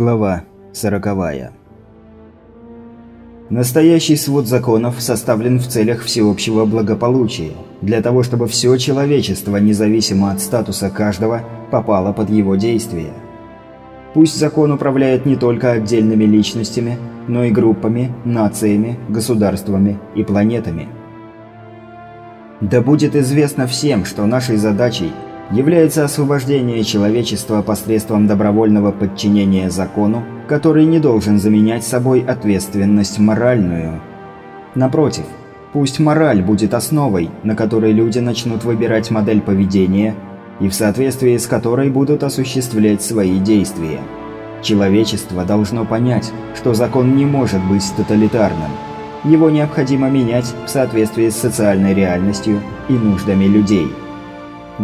Глава сороковая. Настоящий свод законов составлен в целях всеобщего благополучия, для того чтобы все человечество, независимо от статуса каждого, попало под его действие. Пусть закон управляет не только отдельными личностями, но и группами, нациями, государствами и планетами. Да будет известно всем, что нашей задачей – является освобождение человечества посредством добровольного подчинения закону, который не должен заменять собой ответственность моральную. Напротив, пусть мораль будет основой, на которой люди начнут выбирать модель поведения и в соответствии с которой будут осуществлять свои действия. Человечество должно понять, что закон не может быть тоталитарным. Его необходимо менять в соответствии с социальной реальностью и нуждами людей.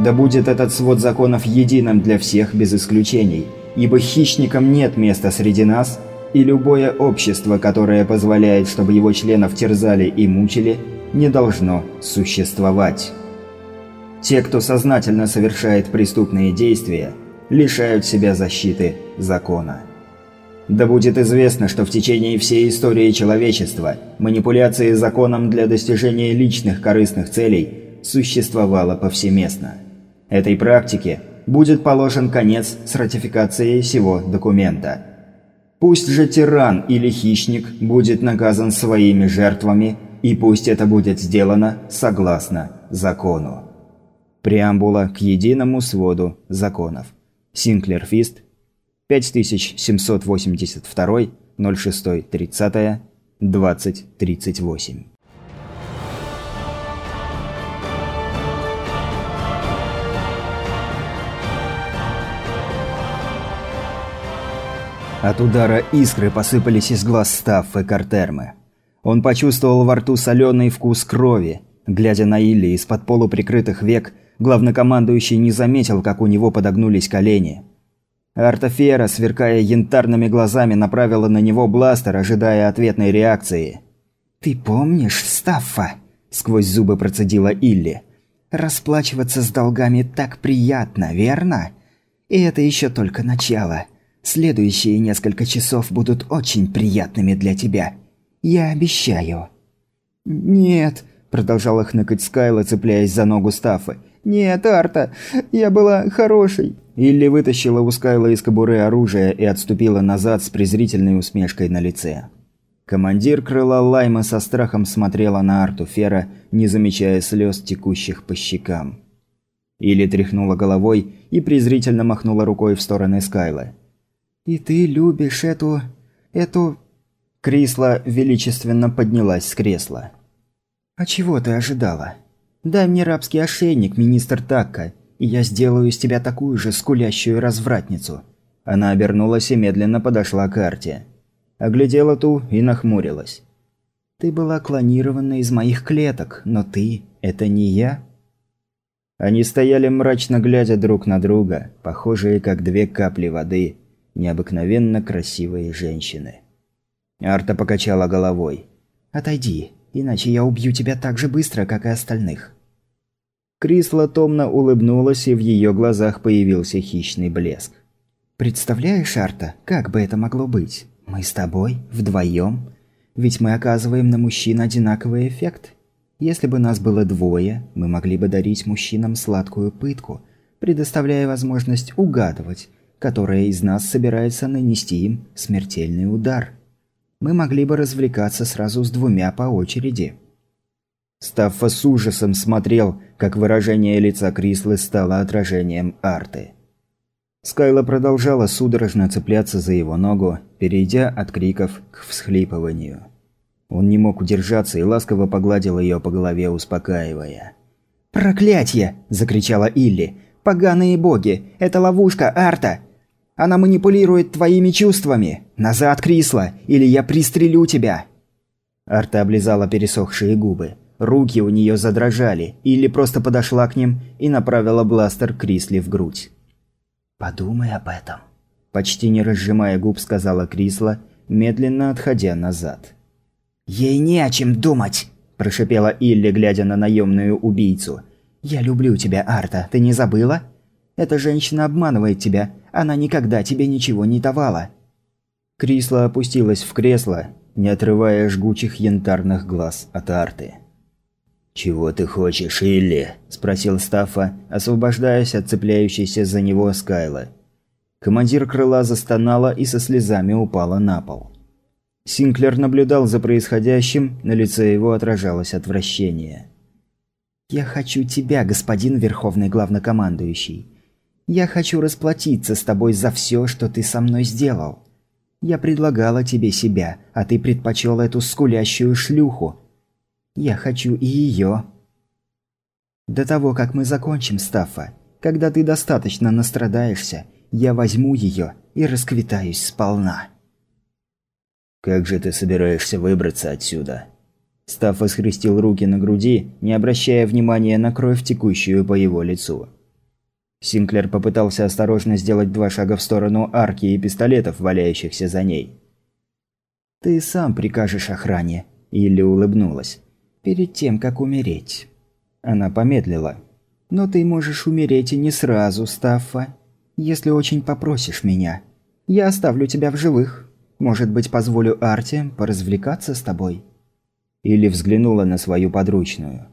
Да будет этот свод законов единым для всех без исключений, ибо хищникам нет места среди нас, и любое общество, которое позволяет, чтобы его членов терзали и мучили, не должно существовать. Те, кто сознательно совершает преступные действия, лишают себя защиты закона. Да будет известно, что в течение всей истории человечества манипуляции законом для достижения личных корыстных целей существовала повсеместно. Этой практике будет положен конец с ратификацией сего документа. Пусть же тиран или хищник будет наказан своими жертвами, и пусть это будет сделано согласно закону. Преамбула к единому своду законов. Синклер Фист, 5782, 06, 30, 20, 38. От удара искры посыпались из глаз Стаффы Картермы. Он почувствовал во рту соленый вкус крови. Глядя на Илли из-под полуприкрытых век, главнокомандующий не заметил, как у него подогнулись колени. Артофера, сверкая янтарными глазами, направила на него бластер, ожидая ответной реакции. «Ты помнишь, Стаффа?» – сквозь зубы процедила Илли. «Расплачиваться с долгами так приятно, верно? И это еще только начало». Следующие несколько часов будут очень приятными для тебя. Я обещаю». «Нет», – продолжала хныкать Скайла, цепляясь за ногу Стаффы. «Нет, Арта, я была хорошей». Илли вытащила у Скайла из кобуры оружие и отступила назад с презрительной усмешкой на лице. Командир крыла Лайма со страхом смотрела на Арту Фера, не замечая слез, текущих по щекам. Или тряхнула головой и презрительно махнула рукой в сторону Скайла. «И ты любишь эту... эту...» Крисла величественно поднялась с кресла. «А чего ты ожидала? Дай мне рабский ошейник, министр Такка, и я сделаю из тебя такую же скулящую развратницу». Она обернулась и медленно подошла к Арте. Оглядела ту и нахмурилась. «Ты была клонирована из моих клеток, но ты – это не я?» Они стояли мрачно глядя друг на друга, похожие как две капли воды – необыкновенно красивые женщины. Арта покачала головой. «Отойди, иначе я убью тебя так же быстро, как и остальных». Крисла томно улыбнулась, и в ее глазах появился хищный блеск. «Представляешь, Арта, как бы это могло быть? Мы с тобой, вдвоем? Ведь мы оказываем на мужчин одинаковый эффект. Если бы нас было двое, мы могли бы дарить мужчинам сладкую пытку, предоставляя возможность угадывать, которая из нас собирается нанести им смертельный удар. Мы могли бы развлекаться сразу с двумя по очереди. Стаффа с ужасом смотрел, как выражение лица Крислы стало отражением арты. Скайла продолжала судорожно цепляться за его ногу, перейдя от криков к всхлипыванию. Он не мог удержаться и ласково погладил ее по голове, успокаивая. «Проклятье!» – закричала Илли. «Поганые боги! Это ловушка, Арта! Она манипулирует твоими чувствами. Назад, Крисла, или я пристрелю тебя!» Арта облизала пересохшие губы. Руки у нее задрожали, или просто подошла к ним и направила бластер Крисли в грудь. «Подумай об этом», – почти не разжимая губ, сказала Крисла, медленно отходя назад. «Ей не о чем думать», – прошипела Илли, глядя на наемную убийцу. «Я люблю тебя, Арта, ты не забыла? Эта женщина обманывает тебя, она никогда тебе ничего не давала. Крисла опустилась в кресло, не отрывая жгучих янтарных глаз от арты. «Чего ты хочешь, Илли?» – спросил Стаффа, освобождаясь от цепляющейся за него Скайла. Командир крыла застонала и со слезами упала на пол. Синклер наблюдал за происходящим, на лице его отражалось отвращение. «Я хочу тебя, господин Верховный Главнокомандующий. Я хочу расплатиться с тобой за все, что ты со мной сделал. Я предлагала тебе себя, а ты предпочел эту скулящую шлюху. Я хочу и ее. До того, как мы закончим, Стаффа, когда ты достаточно настрадаешься, я возьму ее и расквитаюсь сполна. «Как же ты собираешься выбраться отсюда?» Стаффа схрестил руки на груди, не обращая внимания на кровь, текущую по его лицу. Синклер попытался осторожно сделать два шага в сторону арки и пистолетов, валяющихся за ней. «Ты сам прикажешь охране», – Илли улыбнулась. «Перед тем, как умереть». Она помедлила. «Но ты можешь умереть и не сразу, Стаффа. Если очень попросишь меня. Я оставлю тебя в живых. Может быть, позволю Арте поразвлекаться с тобой». Или взглянула на свою подручную.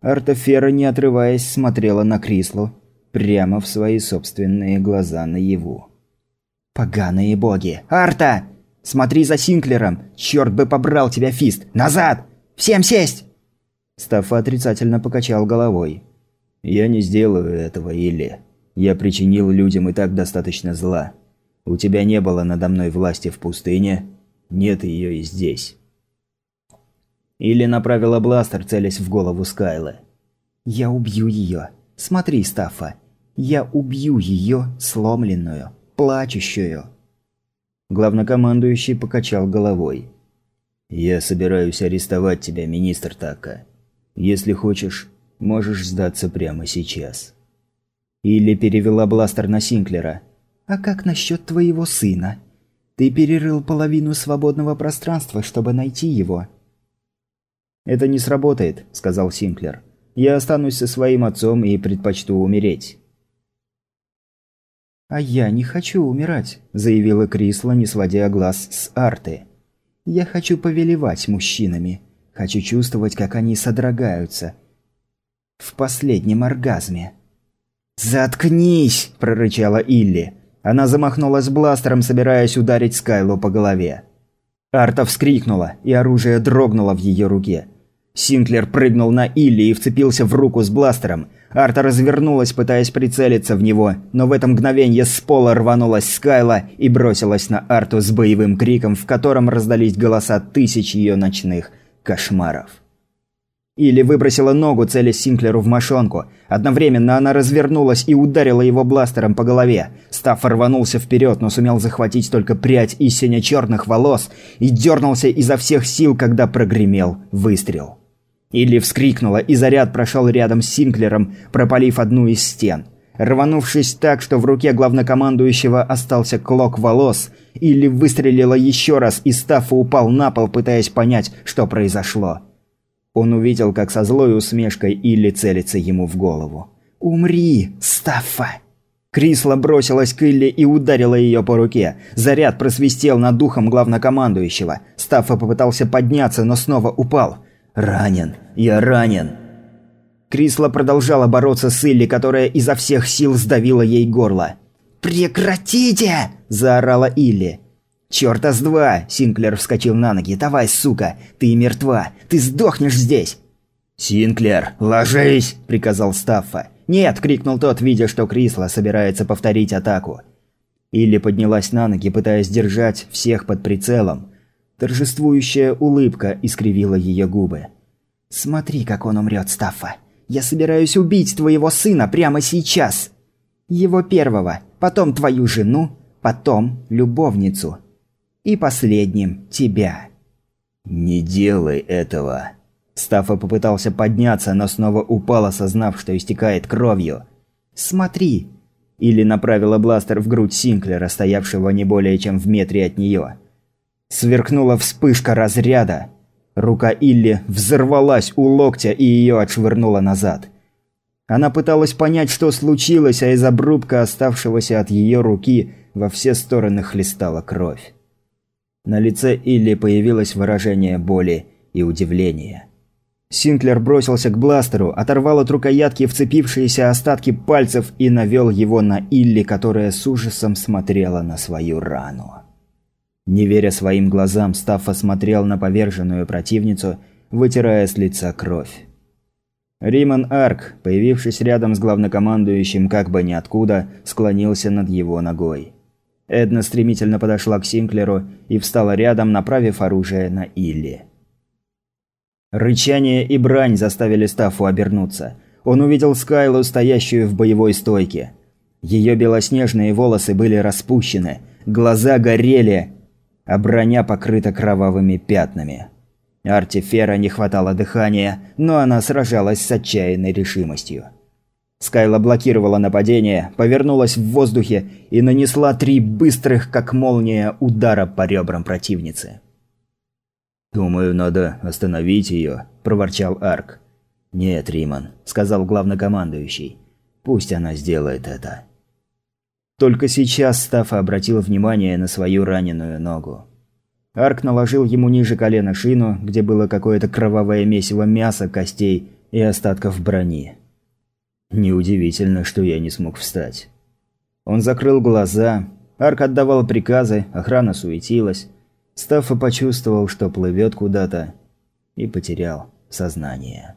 Арта Фера, не отрываясь, смотрела на Крислу, прямо в свои собственные глаза наяву. «Поганые боги! Арта! Смотри за Синклером! Черт бы побрал тебя, Фист! Назад! Всем сесть!» Стаффа отрицательно покачал головой. «Я не сделаю этого, Илли. Я причинил людям и так достаточно зла. У тебя не было надо мной власти в пустыне, нет ее и здесь». Илли направила бластер, целясь в голову Скайлы. «Я убью ее. Смотри, Стаффа, я убью ее, сломленную, плачущую. Главнокомандующий покачал головой. «Я собираюсь арестовать тебя, министр Така. Если хочешь, можешь сдаться прямо сейчас». Или перевела бластер на Синклера. «А как насчет твоего сына? Ты перерыл половину свободного пространства, чтобы найти его». «Это не сработает», – сказал Синклер. «Я останусь со своим отцом и предпочту умереть». «А я не хочу умирать», – заявила Крисла, не сводя глаз с арты. «Я хочу повелевать мужчинами. Хочу чувствовать, как они содрогаются. В последнем оргазме». «Заткнись!» – прорычала Илли. Она замахнулась бластером, собираясь ударить Скайлу по голове. Арта вскрикнула, и оружие дрогнуло в ее руке. Синклер прыгнул на Илли и вцепился в руку с бластером. Арта развернулась, пытаясь прицелиться в него, но в это мгновение с пола рванулась Скайла и бросилась на Арту с боевым криком, в котором раздались голоса тысяч ее ночных кошмаров. Или выбросила ногу, целясь Синклеру в мошонку. Одновременно она развернулась и ударила его бластером по голове. Стаффа рванулся вперед, но сумел захватить только прядь из сине-черных волос и дернулся изо всех сил, когда прогремел выстрел. Илли вскрикнула, и заряд прошел рядом с Синклером, пропалив одну из стен. Рванувшись так, что в руке главнокомандующего остался клок волос, Илли выстрелила еще раз, и Стаффа упал на пол, пытаясь понять, что произошло. Он увидел, как со злой усмешкой Илли целится ему в голову. «Умри, Стаффа!» Крисла бросилась к Илли и ударила ее по руке. Заряд просвистел над духом главнокомандующего. Стаффа попытался подняться, но снова упал. «Ранен! Я ранен!» Крисла продолжала бороться с Илли, которая изо всех сил сдавила ей горло. «Прекратите!» – заорала Илли. «Чёрта с два!» – Синклер вскочил на ноги. «Давай, сука! Ты мертва! Ты сдохнешь здесь!» «Синклер, ложись!» – приказал Стаффа. «Нет!» – крикнул тот, видя, что Крисла собирается повторить атаку. Илли поднялась на ноги, пытаясь держать всех под прицелом. Торжествующая улыбка искривила ее губы. «Смотри, как он умрет, Стаффа. Я собираюсь убить твоего сына прямо сейчас. Его первого, потом твою жену, потом любовницу. И последним тебя». «Не делай этого». Стаффа попытался подняться, но снова упал, осознав, что истекает кровью. «Смотри!» Или направила бластер в грудь Синклера, стоявшего не более чем в метре от нее. Сверкнула вспышка разряда. Рука Илли взорвалась у локтя и ее отшвырнула назад. Она пыталась понять, что случилось, а из обрубка, оставшегося от ее руки, во все стороны хлестала кровь. На лице Илли появилось выражение боли и удивления. Синклер бросился к бластеру, оторвал от рукоятки вцепившиеся остатки пальцев и навел его на Илли, которая с ужасом смотрела на свою рану. Не веря своим глазам, Стаффа смотрел на поверженную противницу, вытирая с лица кровь. Риман Арк, появившись рядом с главнокомандующим как бы ниоткуда, склонился над его ногой. Эдна стремительно подошла к Синклеру и встала рядом, направив оружие на Илли. Рычание и брань заставили Стаффу обернуться. Он увидел Скайлу, стоящую в боевой стойке. Ее белоснежные волосы были распущены, глаза горели, а броня покрыта кровавыми пятнами. Артифера не хватало дыхания, но она сражалась с отчаянной решимостью. Скайла блокировала нападение, повернулась в воздухе и нанесла три быстрых, как молния, удара по ребрам противницы. «Думаю, надо остановить ее», – проворчал Арк. «Нет, Риман», – сказал главнокомандующий. «Пусть она сделает это». Только сейчас Стаффа обратил внимание на свою раненую ногу. Арк наложил ему ниже колена шину, где было какое-то кровавое месиво мяса, костей и остатков брони. Неудивительно, что я не смог встать. Он закрыл глаза. Арк отдавал приказы, охрана суетилась. Стаффа почувствовал, что плывет куда-то, и потерял сознание.